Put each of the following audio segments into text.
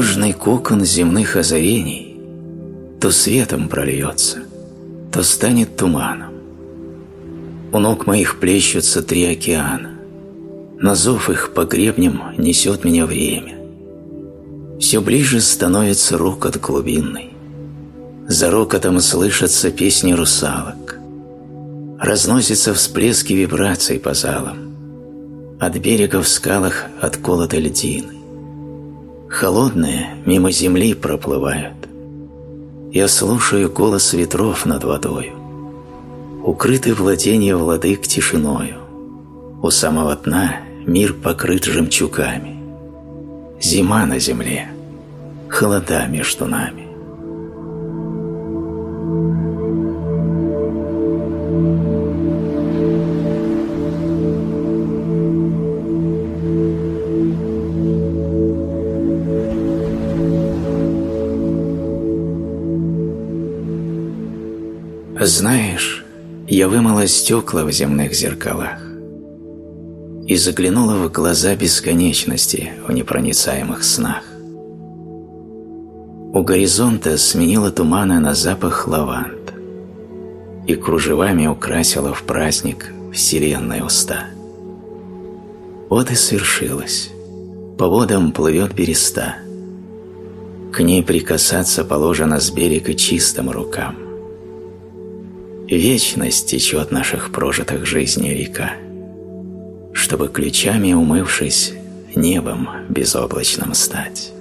Радужный кокон земных озарений то светом прольется, то станет туманом. У ног моих плещутся три океана, на зов их по гребням несет меня время. Все ближе становится рокот глубинный, за рокотом слышатся песни русалок, разносятся всплески вибраций по залам, от берега в скалах отколоты льдины. Холодные мимо земли проплывают. Я слушаю голос ветров над водою. Укрыты владения владык тишиною. У самого дна мир покрыт жемчугами. Зима на земле, холода между нами. Знаешь, я вымыла стекла в земных зеркалах и заглянула в глаза бесконечности в непроницаемых снах. У горизонта сменила туманы на запах лаванд и кружевами украсила в праздник вселенной уста. Вот и свершилось. По водам плывет береста. К ней прикасаться положено с берега чистым рукам – Вечность течет наших прожитых жизней река, чтобы ключами умывшись, небом безоблачным стать.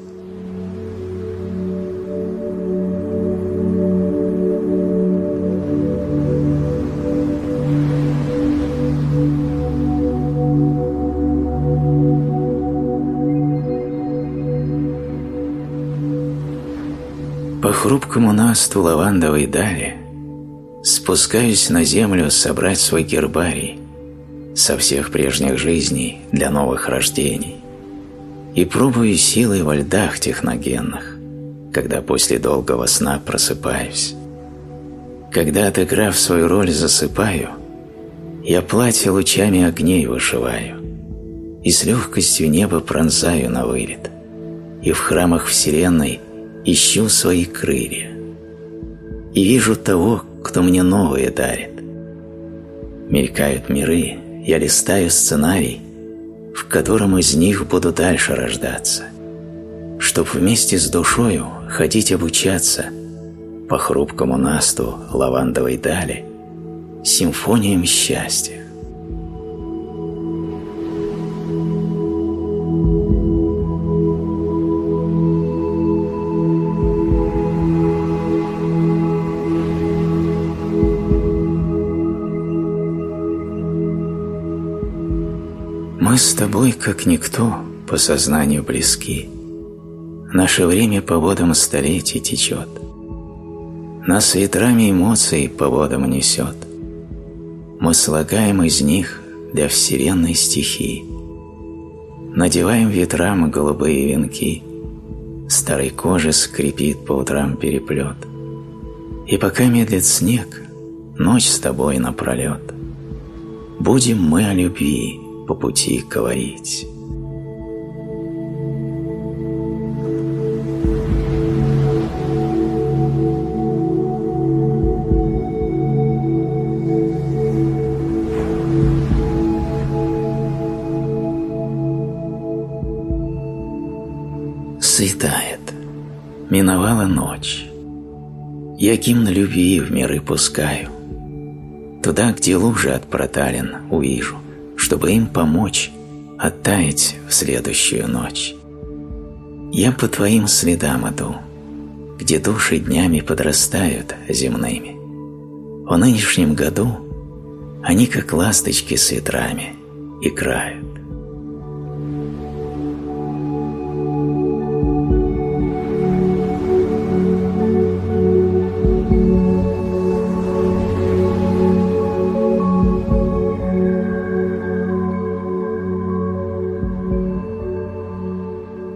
По хрупкому насту лавандовой дали Спускаюсь на землю собрать свой гербарий со всех прежних жизней для новых рождений и пробую силы во льдах техногенных, когда после долгого сна просыпаюсь. Когда, отыграв свою роль, засыпаю, я платье лучами огней вышиваю и с легкостью небо пронзаю на вылет, и в храмах Вселенной ищу свои крылья. И вижу того, кто мне новые дарит. Мелькают миры, я листаю сценарий, в котором из них буду дальше рождаться, чтоб вместе с душою ходить обучаться по хрупкому насту лавандовой дали симфониям счастья. С тобой, как никто, по сознанию близки. Наше время по водам столетий течет. Нас ветрами эмоций по водам несет. Мы слагаем из них для вселенной стихии. Надеваем ветрам голубые венки. Старой кожи скрипит по утрам переплет. И пока медлит снег, ночь с тобой напролет. Будем мы о любви, по пути говорить. Светает, миновала ночь. Я гимн любви в миры пускаю. Туда, где лужи от проталин, увижу – чтобы им помочь оттаять в следующую ночь. Я по твоим следам иду, где души днями подрастают земными. В нынешнем году они, как ласточки с ветрами, играют.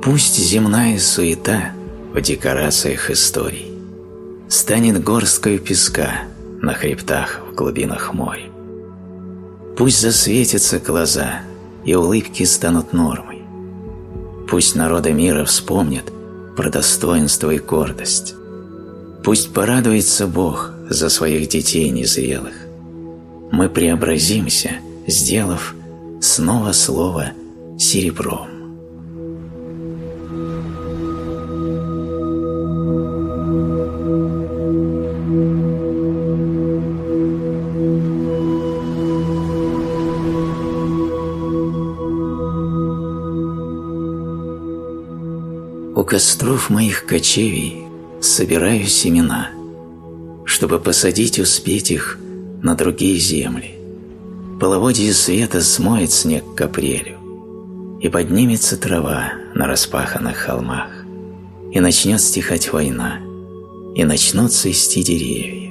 Пусть земная суета в декорациях историй станет горсткой песка на хребтах в глубинах моря. Пусть засветятся глаза, и улыбки станут нормой. пусть народы мира вспомнят про достоинство и гордость. Пусть порадуется Бог за своих детей незрелых. Мы преобразимся, сделав снова слово серебром. Костров моих кочевий собираю семена, чтобы посадить успеть их на другие земли. Половодье света смоет снег к апрелю, и поднимется трава на распаханных холмах, и начнет стихать война, и начнут цвести деревья.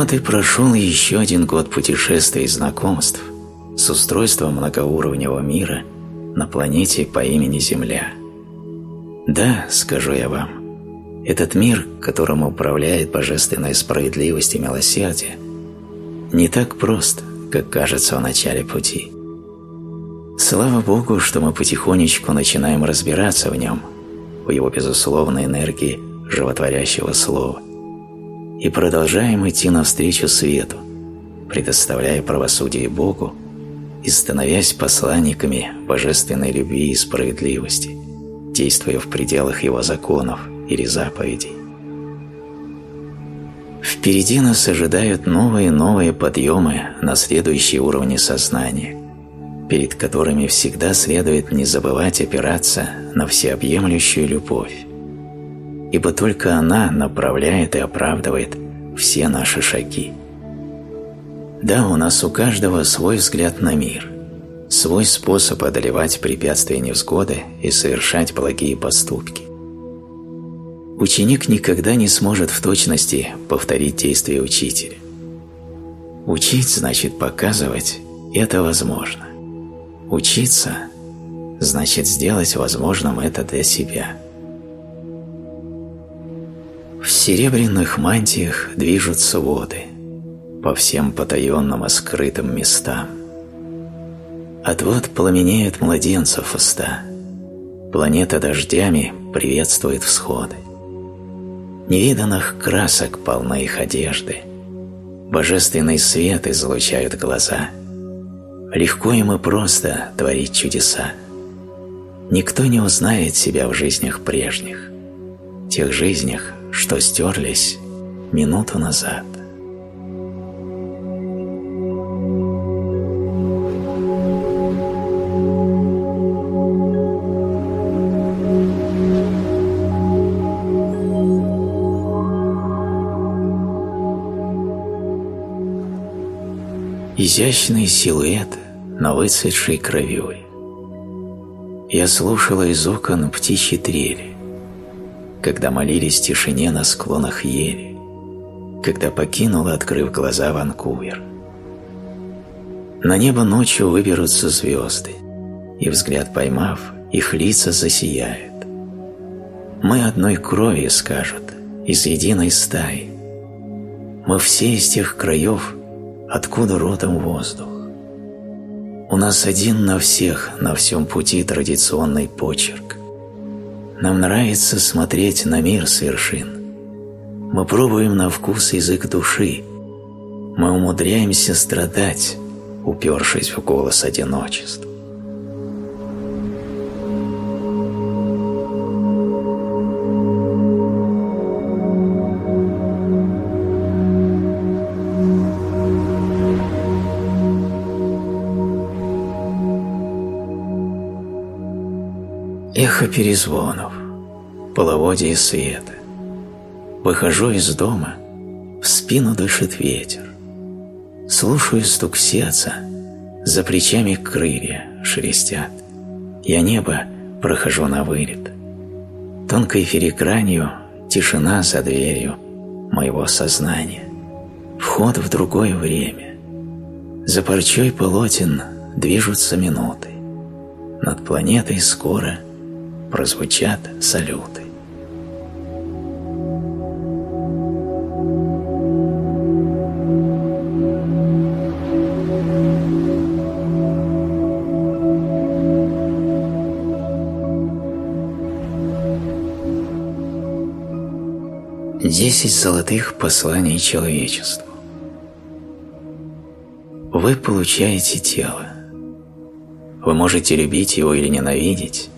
Вот и прошел еще один год путешествий и знакомств с устройством многоуровневого мира на планете по имени Земля. Да, скажу я вам, этот мир, которым управляет божественная справедливость и милосердие, не так прост, как кажется в начале пути. Слава Богу, что мы потихонечку начинаем разбираться в нем, в его безусловной энергии животворящего слова – и продолжаем идти навстречу свету, предоставляя правосудие Богу и становясь посланниками божественной любви и справедливости, действуя в пределах Его законов или заповедей. Впереди нас ожидают новые и новые подъемы на следующие уровни сознания, перед которыми всегда следует не забывать опираться на всеобъемлющую любовь, ибо только она направляет и оправдывает все наши шаги. Да, у нас у каждого свой взгляд на мир, свой способ одолевать препятствия невзгоды и совершать благие поступки. Ученик никогда не сможет в точности повторить действия учителя. Учить значит показывать, это возможно. Учиться значит сделать возможным это для себя – в серебряных мантиях движутся воды по всем потаенным и скрытым местам. От вод пламенеют младенцев уста, планета дождями приветствует всходы. Невиданных красок полны их одежды, божественный свет излучают глаза. Легко им и просто творить чудеса. Никто не узнает себя в жизнях прежних, тех жизнях, что стерлись минуту назад. Изящный силуэт на выцветшей кровью. Я слушала из окон птичьи трели когда молились в тишине на склонах ели, когда покинула, открыв глаза, Ванкувер. На небо ночью выберутся звезды, и, взгляд поймав, их лица засияют. Мы одной крови, скажут, из единой стаи. Мы все из тех краев, откуда родом воздух. У нас один на всех на всем пути традиционный почерк. Нам нравится смотреть на мир с вершин. Мы пробуем на вкус язык души. Мы умудряемся страдать, упершись в голос одиночества. Эхо перезвонов, половодье света. Выхожу из дома, в спину дышит ветер. Слушаю стук сердца, за плечами крылья шелестят. Я небо прохожу на вылет. Тонкой филигранью тишина за дверью моего сознания. Вход в другое время. За парчой полотен движутся минуты. над планетой скоро прозвучат салюты. Десять золотых посланий человечеству. Вы получаете тело. Вы можете любить его или ненавидеть,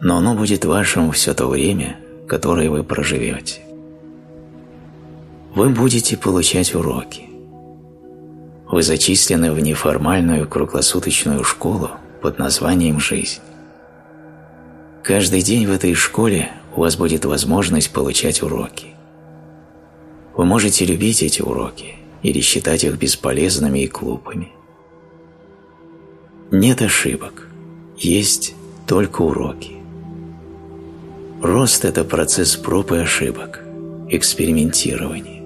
но оно будет вашим все то время, которое вы проживете. Вы будете получать уроки. Вы зачислены в неформальную круглосуточную школу под названием «Жизнь». Каждый день в этой школе у вас будет возможность получать уроки. Вы можете любить эти уроки или считать их бесполезными и глупыми. Нет ошибок, есть только уроки. Рост – это процесс проб и ошибок, экспериментирования.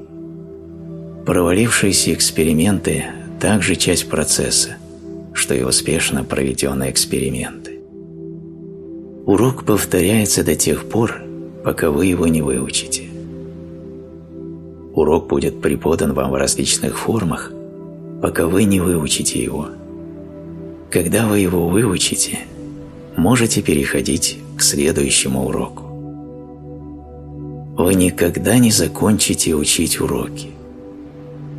Провалившиеся эксперименты – также часть процесса, что и успешно проведенные эксперименты. Урок повторяется до тех пор, пока вы его не выучите. Урок будет преподан вам в различных формах, пока вы не выучите его. Когда вы его выучите, можете переходить к следующему уроку. Вы никогда не закончите учить уроки.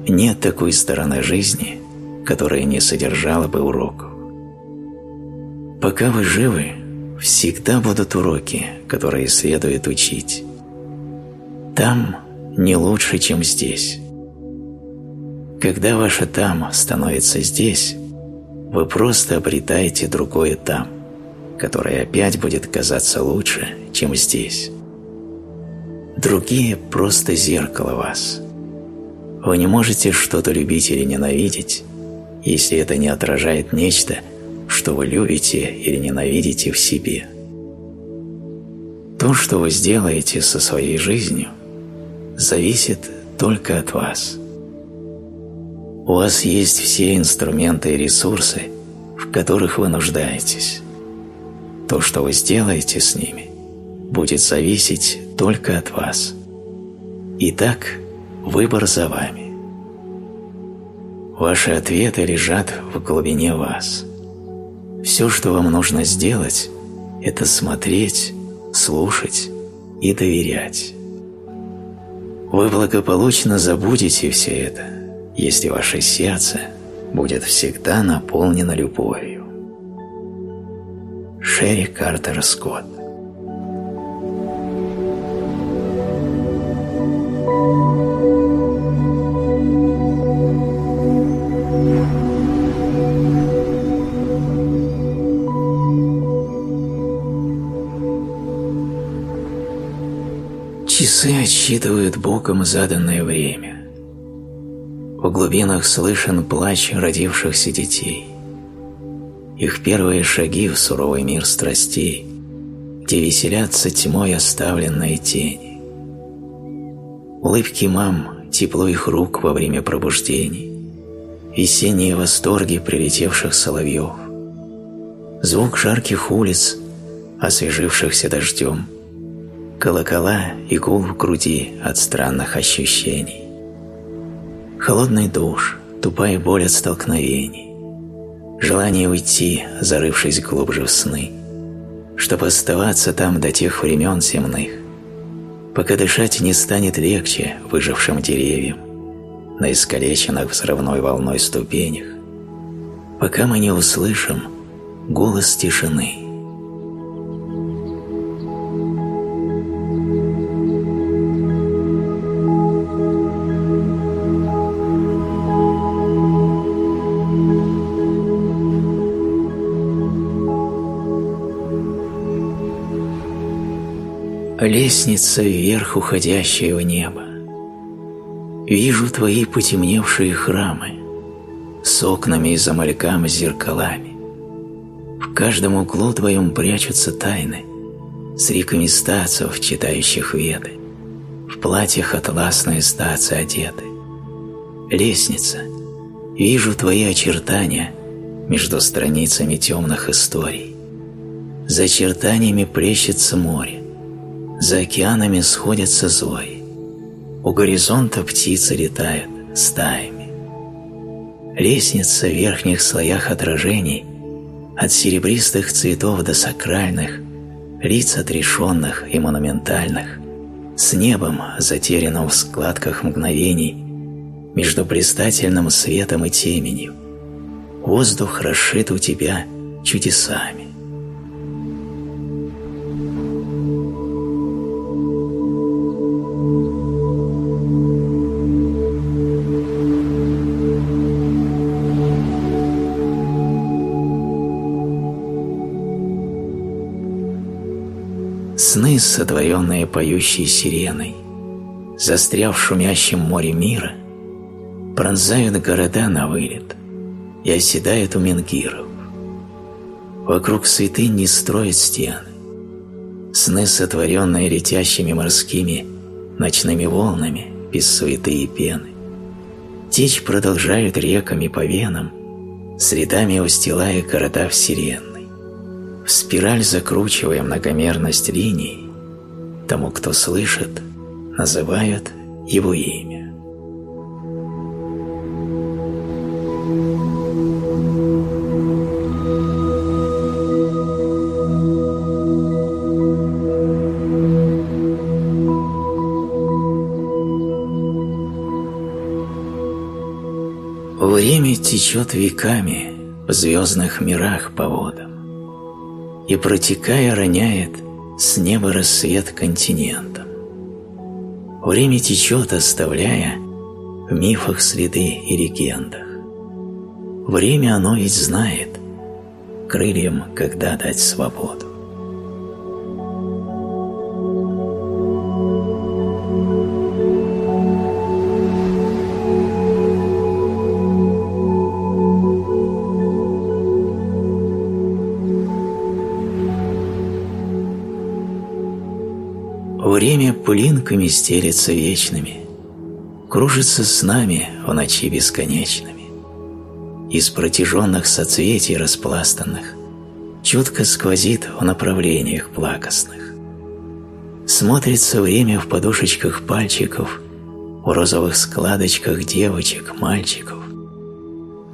Нет такой стороны жизни, которая не содержала бы уроков. Пока вы живы, всегда будут уроки, которые следует учить. Там не лучше, чем здесь. Когда ваше «там» становится здесь, вы просто обретаете другое «там», которое опять будет казаться лучше, чем здесь. Другие – просто зеркало вас. Вы не можете что-то любить или ненавидеть, если это не отражает нечто, что вы любите или ненавидите в себе. То, что вы сделаете со своей жизнью – зависит только от вас. У вас есть все инструменты и ресурсы, в которых вы нуждаетесь. То, что вы сделаете с ними, будет зависеть только от вас. Итак, выбор за вами. Ваши ответы лежат в глубине вас. Все, что вам нужно сделать, это смотреть, слушать и доверять. Вы благополучно забудете все это, если ваше сердце будет всегда наполнено любовью. Шерри Картер Скотт Часы отсчитывают Богом заданное время. В глубинах слышен плач родившихся детей. Их первые шаги в суровый мир страстей, где веселятся тьмой оставленные тени. Улыбки мам, тепло их рук во время пробуждений, весенние восторги прилетевших соловьев, звук жарких улиц, освежившихся дождем – колокола и гул в груди от странных ощущений. Холодный душ, тупая боль от столкновений, желание уйти, зарывшись глубже в сны, чтобы оставаться там до тех времен земных, пока дышать не станет легче выжившим деревьям на искалеченных взрывной волной ступенях, пока мы не услышим голос тишины – лестница вверх, уходящая в небо. Вижу твои потемневшие храмы с окнами и замалькам с зеркалами. В каждом углу твоем прячутся тайны с риками стацев, читающих веды. В платьях атласные стацы одеты. Лестница, вижу твои очертания между страницами темных историй. За очертаниями плещется море, за океанами сходятся зои. У горизонта птицы летают стаями. Лестница в верхних слоях отражений, от серебристых цветов до сакральных, лиц отрешенных и монументальных, с небом, затерянным в складках мгновений, между блистательным светом и теменью. Воздух расшит у тебя чудесами. Сны, сотворенные поющей сиреной, застряв в шумящем море мира, пронзают города на вылет и оседают у менгиров. Вокруг святынь не строят стены. Сны, сотворенные летящими морскими ночными волнами, без суеты и пены. Течь продолжают реками по венам, средами устилая города в сирены. В спираль закручивая многомерность линий, тому, кто слышит, называют его имя. Время течет веками в звездных мирах по водам и, протекая, роняет с неба рассвет континентом. Время течет, оставляя в мифах следы и легендах. Время оно ведь знает, крыльям когда дать свободу. Время пылинками стелется вечными, Кружится с нами в ночи бесконечными. Из протяженных соцветий распластанных Чутко сквозит в направлениях плакостных. Смотрится время в подушечках пальчиков, В розовых складочках девочек, мальчиков,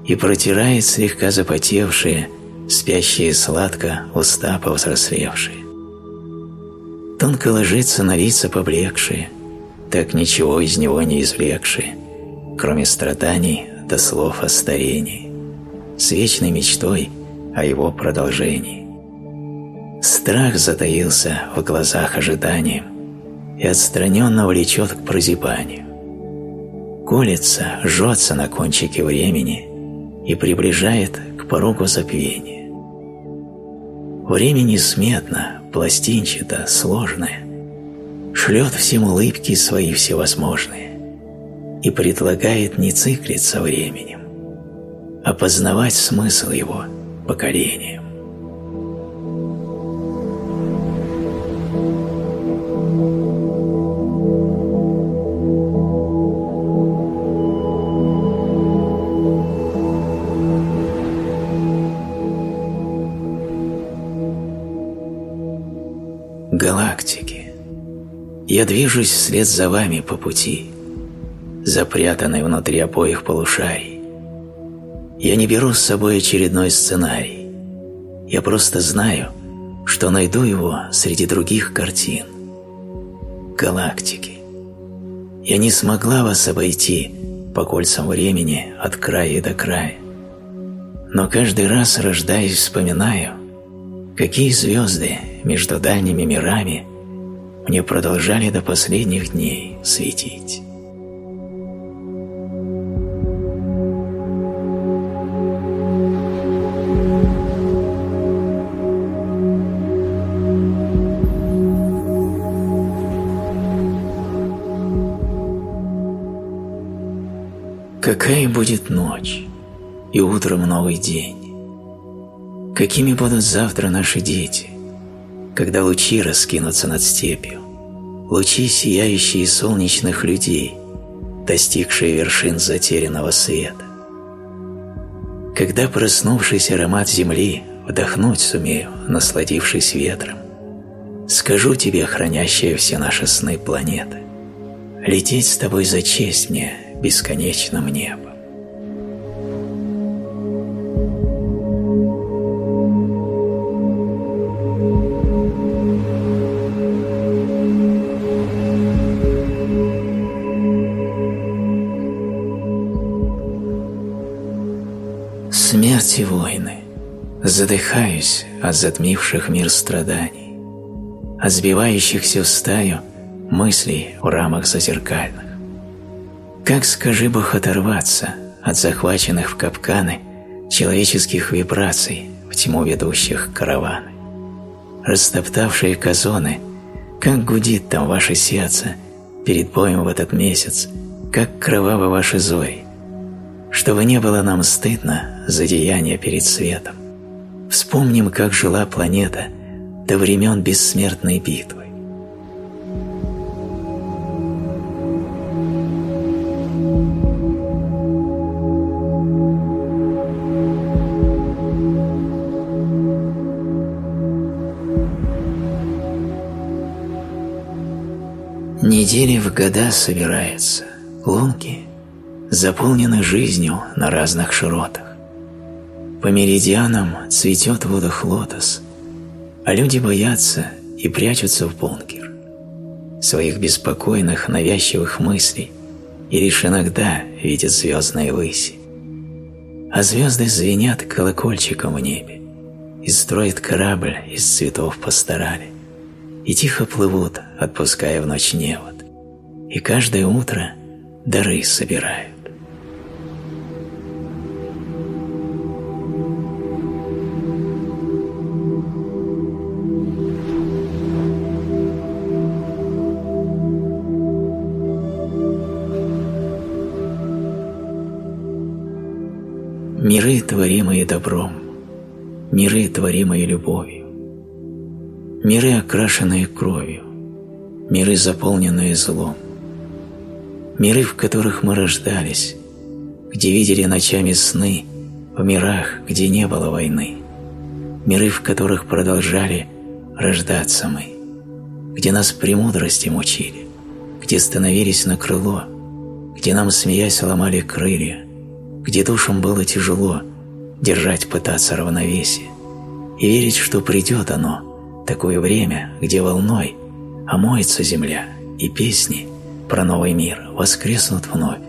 И протирает слегка запотевшие, Спящие сладко уста повзрослевшие. Тонко ложится на лица поблекшие, так ничего из него не извлекшие, кроме страданий до слов о старении, с вечной мечтой о его продолжении. Страх затаился в глазах ожиданием и отстраненно влечет к прозябанию. Колется, жжется на кончике времени и приближает к порогу забвения. Время несметно, пластинчато, сложное, шлет всем улыбки свои всевозможные и предлагает не циклиться временем, а познавать смысл его поколением. Я движусь вслед за вами по пути, запрятанной внутри обоих полушарий. Я не беру с собой очередной сценарий. Я просто знаю, что найду его среди других картин. Галактики. Я не смогла вас обойти по кольцам времени от края до края. Но каждый раз, рождаясь, вспоминаю, какие звезды между дальними мирами мне продолжали до последних дней светить. Какая будет ночь, и утром новый день? Какими будут завтра наши дети, когда лучи раскинутся над степью, лучи, сияющие солнечных людей, достигшие вершин затерянного света. Когда проснувшийся аромат земли вдохнуть сумею, насладившись ветром. Скажу тебе, хранящая все наши сны планеты, лететь с тобой за честь мне бесконечным небом. Задыхаюсь от затмивших мир страданий, от сбивающихся в стаю мыслей в рамах зазеркальных. Как, скажи Бог, оторваться от захваченных в капканы человеческих вибраций в тьму ведущих караваны? Растоптавшие казоны, как гудит там ваше сердце перед боем в этот месяц, как кровавы ваши зори, чтобы не было нам стыдно за деяния перед светом. Вспомним, как жила планета до времен бессмертной битвы. Недели в года собираются, лунки заполнены жизнью на разных широтах. По меридианам цветет в водах лотос, а люди боятся и прячутся в бункер. Своих беспокойных, навязчивых мыслей и лишь иногда видят звездные выси. А звезды звенят колокольчиком в небе и строят корабль из цветов постарали и тихо плывут, отпуская в ночь невод, и каждое утро дары собирают. Миры, творимые добром, миры, творимые любовью, Миры, окрашенные кровью, миры, заполненные злом, миры, в которых мы рождались, где видели ночами сны, в мирах, где не было войны, миры, в которых продолжали рождаться мы, где нас премудрости мучили, где становились на крыло, где нам, смеясь, ломали крылья, где душам было тяжело держать пытаться равновесие и верить, что придет оно – такое время, где волной омоется земля, и песни про новый мир воскреснут вновь,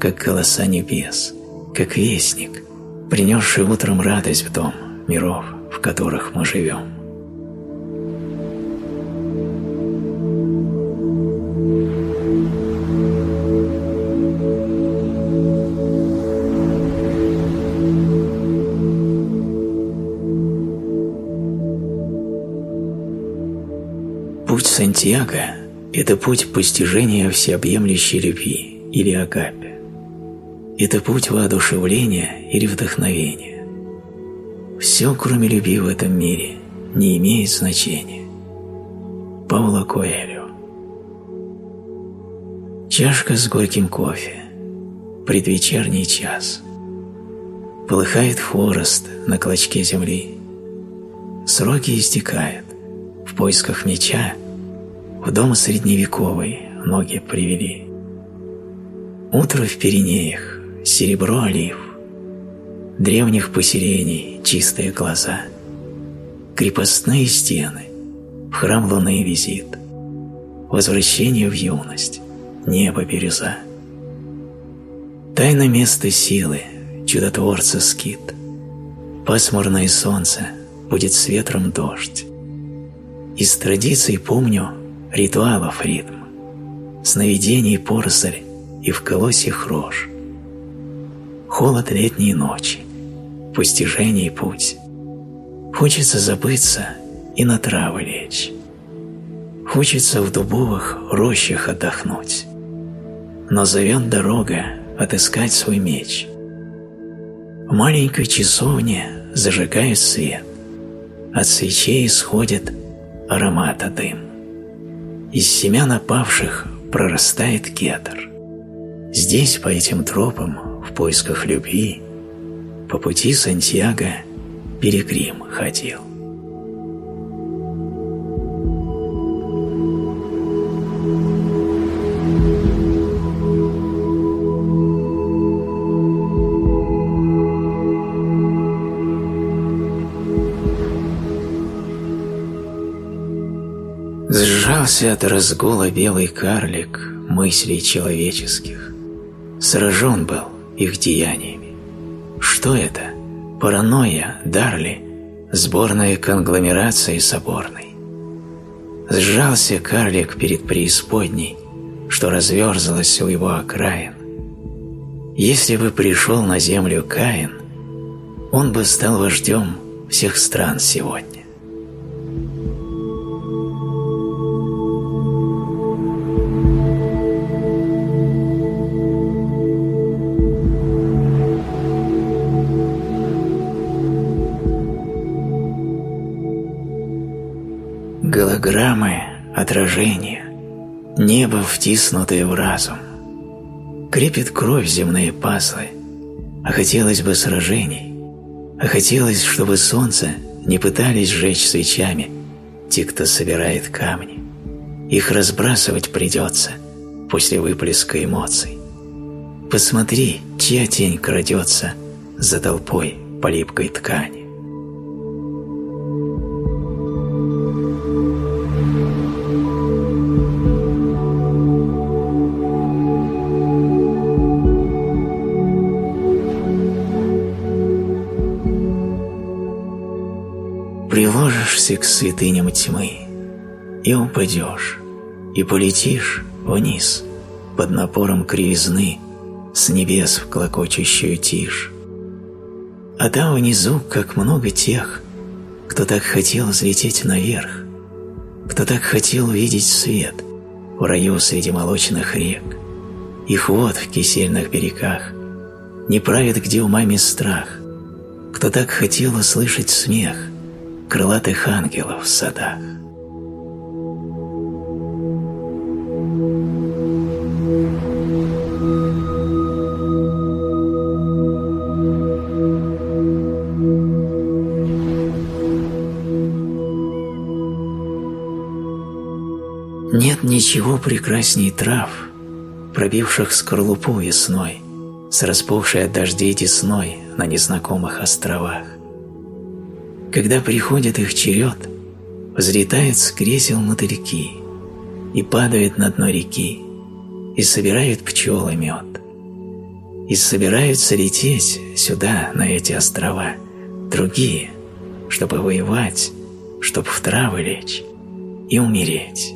как голоса небес, как вестник, принесший утром радость в дом миров, в которых мы живем. Сантьяго – это путь постижения всеобъемлющей любви или агапе. Это путь воодушевления или вдохновения. Все, кроме любви в этом мире, не имеет значения. Пауло Коэльо Чашка с горьким кофе. Предвечерний час. Полыхает хворост на клочке земли. Сроки истекают. В поисках меча – в дом средневековый ноги привели. Утро в Пиренеях, серебро олив, древних поселений чистые глаза, крепостные стены, в храм луны визит, возвращение в юность, небо бирюза. Тайна места силы, чудотворца скит, пасмурное солнце, будет с ветром дождь. Из традиций помню ритуалов ритм, сновидений поросль и в колосьях рожь. Холод летней ночи, постижений путь. Хочется забыться и на травы лечь. Хочется в дубовых рощах отдохнуть. Но зовет дорога отыскать свой меч. В маленькой часовне зажигают свет. От свечей исходит аромата дым. Из семян опавших прорастает кетр. Здесь, по этим тропам, в поисках любви, по пути Сантьяго перекрим ходил. Сжался от разгула белый карлик мыслей человеческих. Сражен был их деяниями. Что это? Паранойя, Дарли, сборная конгломерации соборной. Сжался карлик перед преисподней, что разверзалось у его окраин. Если бы пришел на землю Каин, он бы стал вождем всех стран сегодня. Голограммы, отражения, небо, втиснутое в разум. Крепит кровь земные пазлы, а хотелось бы сражений, а хотелось, чтобы солнце не пытались сжечь свечами те, кто собирает камни. Их разбрасывать придется после выплеска эмоций. Посмотри, чья тень крадется за толпой по липкой ткани. К святыням тьмы и упадешь, и полетишь вниз под напором кривизны с небес в клокочущую тишь. А там внизу как много тех, кто так хотел взлететь наверх, кто так хотел видеть свет в раю среди молочных рек, их вод в кисельных берегах, не правит где умами страх, кто так хотел услышать смех – крылатых ангелов в садах. Нет ничего прекрасней трав, пробивших скорлупу весной, с распухшей от дождей десной на незнакомых островах. Когда приходит их черед, взлетают с кресел мотыльки и падают на дно реки, и собирают пчелы мед. И собираются лететь сюда, на эти острова, другие, чтобы воевать, чтобы в травы лечь и умереть.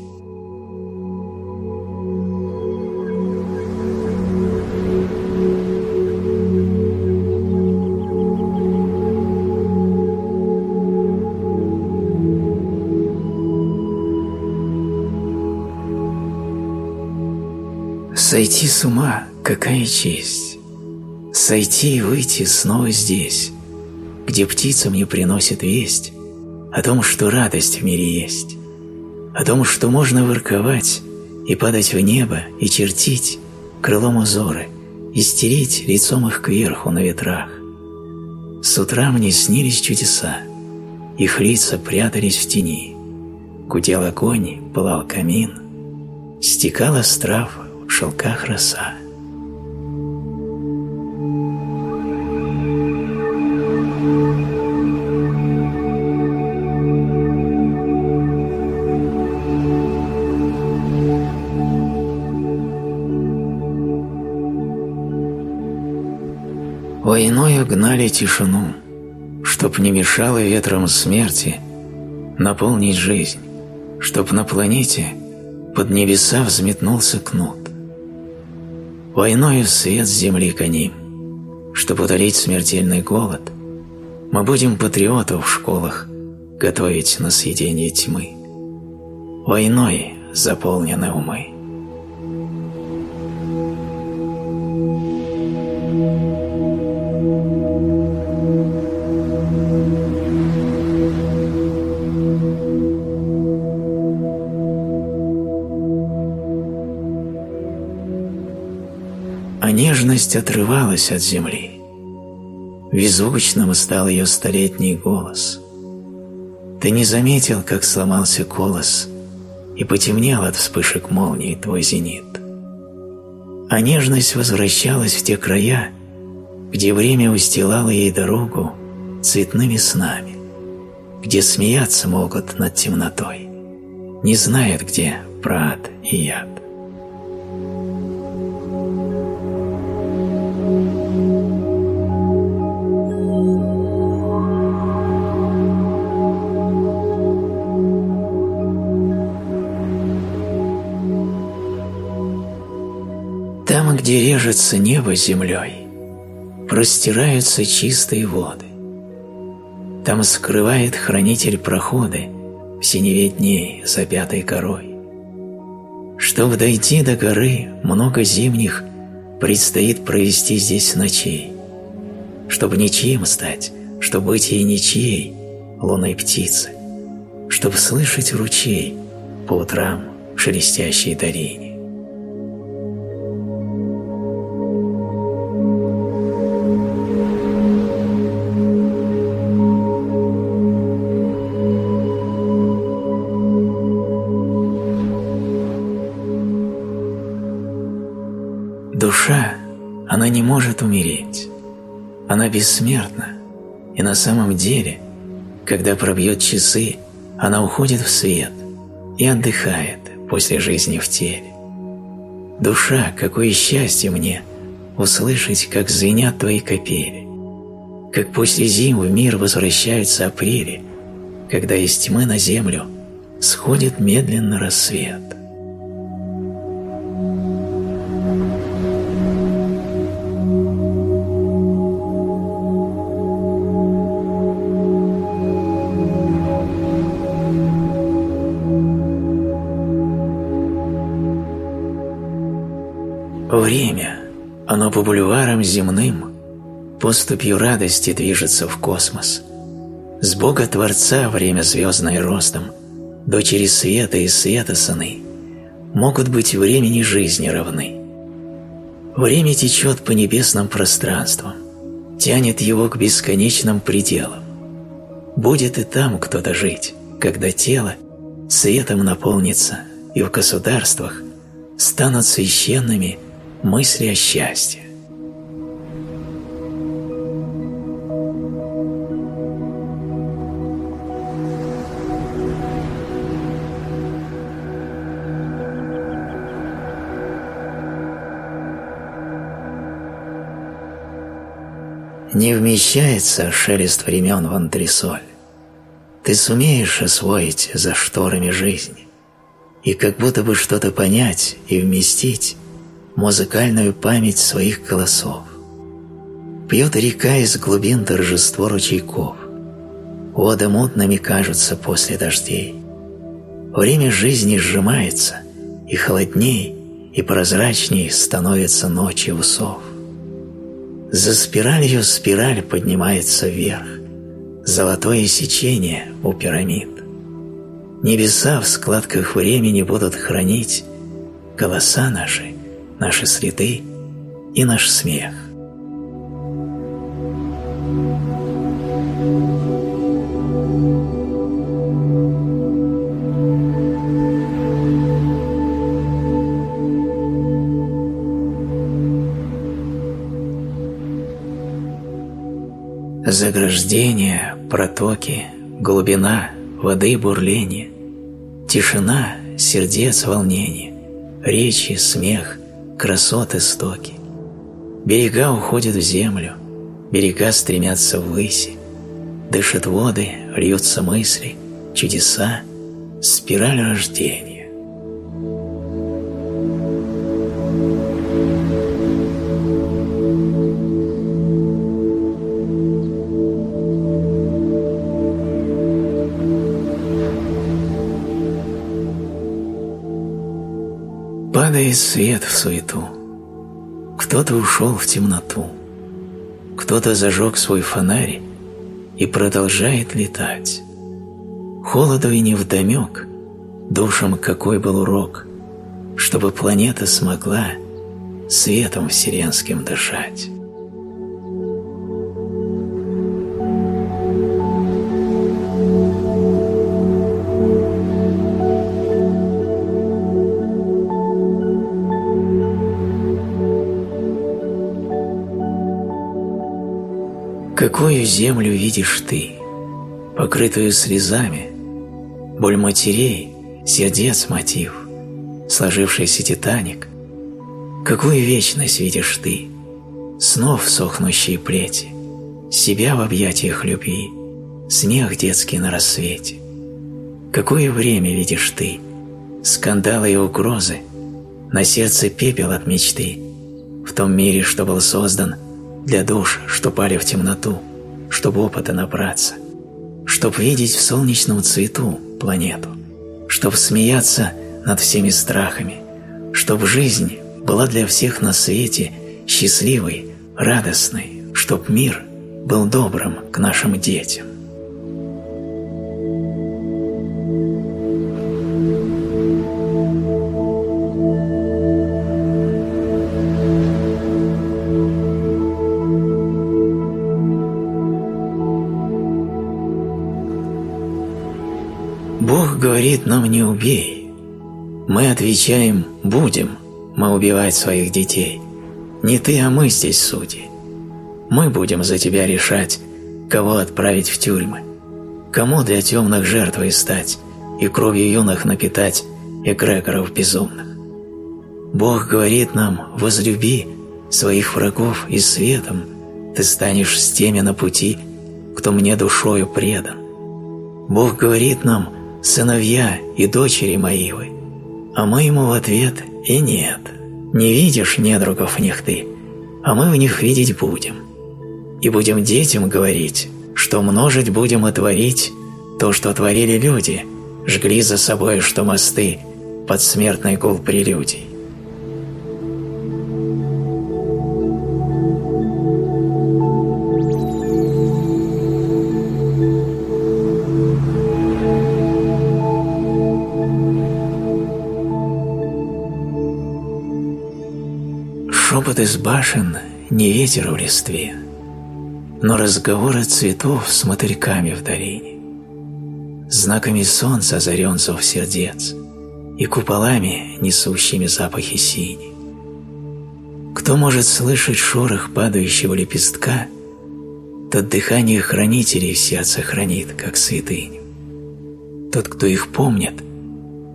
Сойти с ума – какая честь! Сойти и выйти снова здесь, где птица мне приносит весть о том, что радость в мире есть, о том, что можно ворковать и падать в небо и чертить крылом узоры и стереть лицом их кверху на ветрах. С утра мне снились чудеса, их лица прятались в тени, гудел огонь, пылал камин, стекала с трав шелках роса. Войною гнали тишину, чтоб не мешало ветром смерти наполнить жизнь, чтоб на планете под небеса взметнулся кнут. Войною свет с земли коним. Чтобы удалить смертельный голод, мы будем патриотов в школах готовить на съедение тьмы. Войной заполнены умы. Нежность отрывалась от земли. беззвучным стал ее столетний голос. Ты не заметил, как сломался колос, и потемнел от вспышек молний твой зенит. А нежность возвращалась в те края, где время устилало ей дорогу цветными снами, где смеяться могут над темнотой, не знает, где прад и яд. Где режется небо землей, простираются чистые воды. Там скрывает хранитель проходы в синеве дней за пятой горой. Чтобы дойти до горы, много зимних предстоит провести здесь ночей. Чтобы ничьим стать, чтобы быть ей ничьей, лунной птицы, чтобы слышать ручей по утрам шелестящей долине. Умереть. Она бессмертна. И на самом деле, когда пробьет часы, она уходит в свет и отдыхает после жизни в теле. Душа, какое счастье мне услышать, как звенят твои капели, как после зим в мир возвращаются апрели, когда из тьмы на землю сходит медленно рассвет. Время, оно по бульварам земным, поступью радости движется в космос. С Бога Творца время звездное ростом, дочери света и света сыны, могут быть времени жизни равны. Время течет по небесным пространствам, тянет его к бесконечным пределам. Будет и там кто-то жить, когда тело светом наполнится, и в государствах станут священными – мысли о счастье. Не вмещается шелест времен в антресоль. Ты сумеешь освоить за шторами жизни и как будто бы что-то понять и вместить музыкальную память своих голосов. Пьет река из глубин торжество ручейков. Воды мутными кажутся после дождей. Время жизни сжимается, и холодней, и прозрачней становится ночи усов. За спиралью спираль поднимается вверх, золотое сечение у пирамид. Небеса в складках времени будут хранить голоса наши наши следы и наш смех. Заграждения, протоки, глубина, воды бурление, тишина, сердец волнение, речи, смех, красоты стоки. Берега уходят в землю, берега стремятся ввысь. Дышат воды, льются мысли, чудеса, спираль рождения. Падает свет в суету. Кто-то ушел в темноту. Кто-то зажег свой фонарь и продолжает летать. Холоду и невдомек, душам какой был урок, чтобы планета смогла светом вселенским дышать. Какую землю видишь ты, покрытую слезами, боль матерей, сердец мотив, сложившийся титаник? Какую вечность видишь ты, снов сохнущие плети, себя в объятиях любви, смех детский на рассвете? Какое время видишь ты, скандалы и угрозы, на сердце пепел от мечты, в том мире, что был создан для душ, что пали в темноту, чтобы опыта набраться, чтоб видеть в солнечном цвету планету, чтоб смеяться над всеми страхами, чтоб жизнь была для всех на свете счастливой, радостной, чтоб мир был добрым к нашим детям. Говорит нам не убей. Мы отвечаем «будем», мы убивать своих детей. Не ты, а мы здесь судьи. Мы будем за тебя решать, кого отправить в тюрьмы, кому для темных жертвой стать и кровью юных напитать эгрегоров безумных. Бог говорит нам «возлюби своих врагов и светом ты станешь с теми на пути, кто мне душою предан». Бог говорит нам «сыновья и дочери мои вы», а мы ему в ответ «и нет». Не видишь недругов в них ты, а мы в них видеть будем. И будем детям говорить, что множить будем и творить то, что творили люди, жгли за собой, что мосты, под смертный гул прелюдий. Из башен – не ветер в листве, но разговоры цветов с мотыльками в долине, знаками солнца озаренцев сердец и куполами, несущими запахи сини. Кто может слышать шорох падающего лепестка, тот дыхание хранителей в сердце хранит, как святыню. Тот, кто их помнит,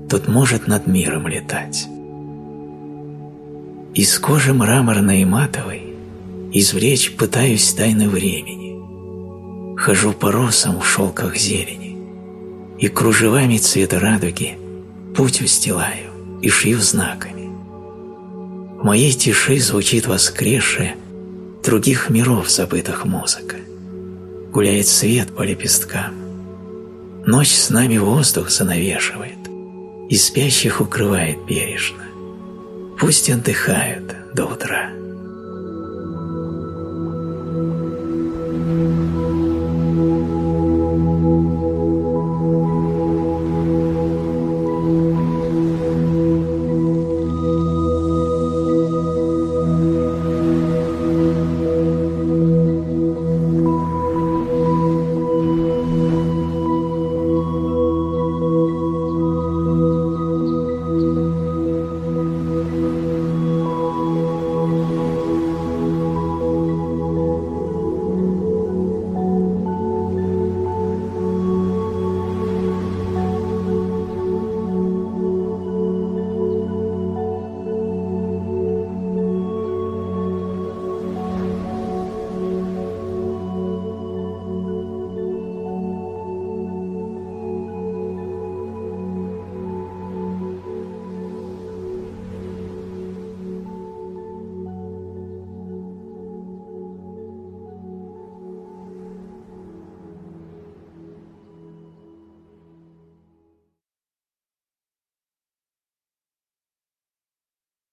тот может над миром летать. Из кожи мраморной и матовой извлечь пытаюсь тайны времени. Хожу по росам в шелках зелени и кружевами цвета радуги путь устилаю и шью знаками. В моей тиши звучит воскресшая других миров забытых музыка. Гуляет свет по лепесткам. Ночь с нами воздух занавешивает и спящих укрывает бережно. Пусть отдыхают до утра.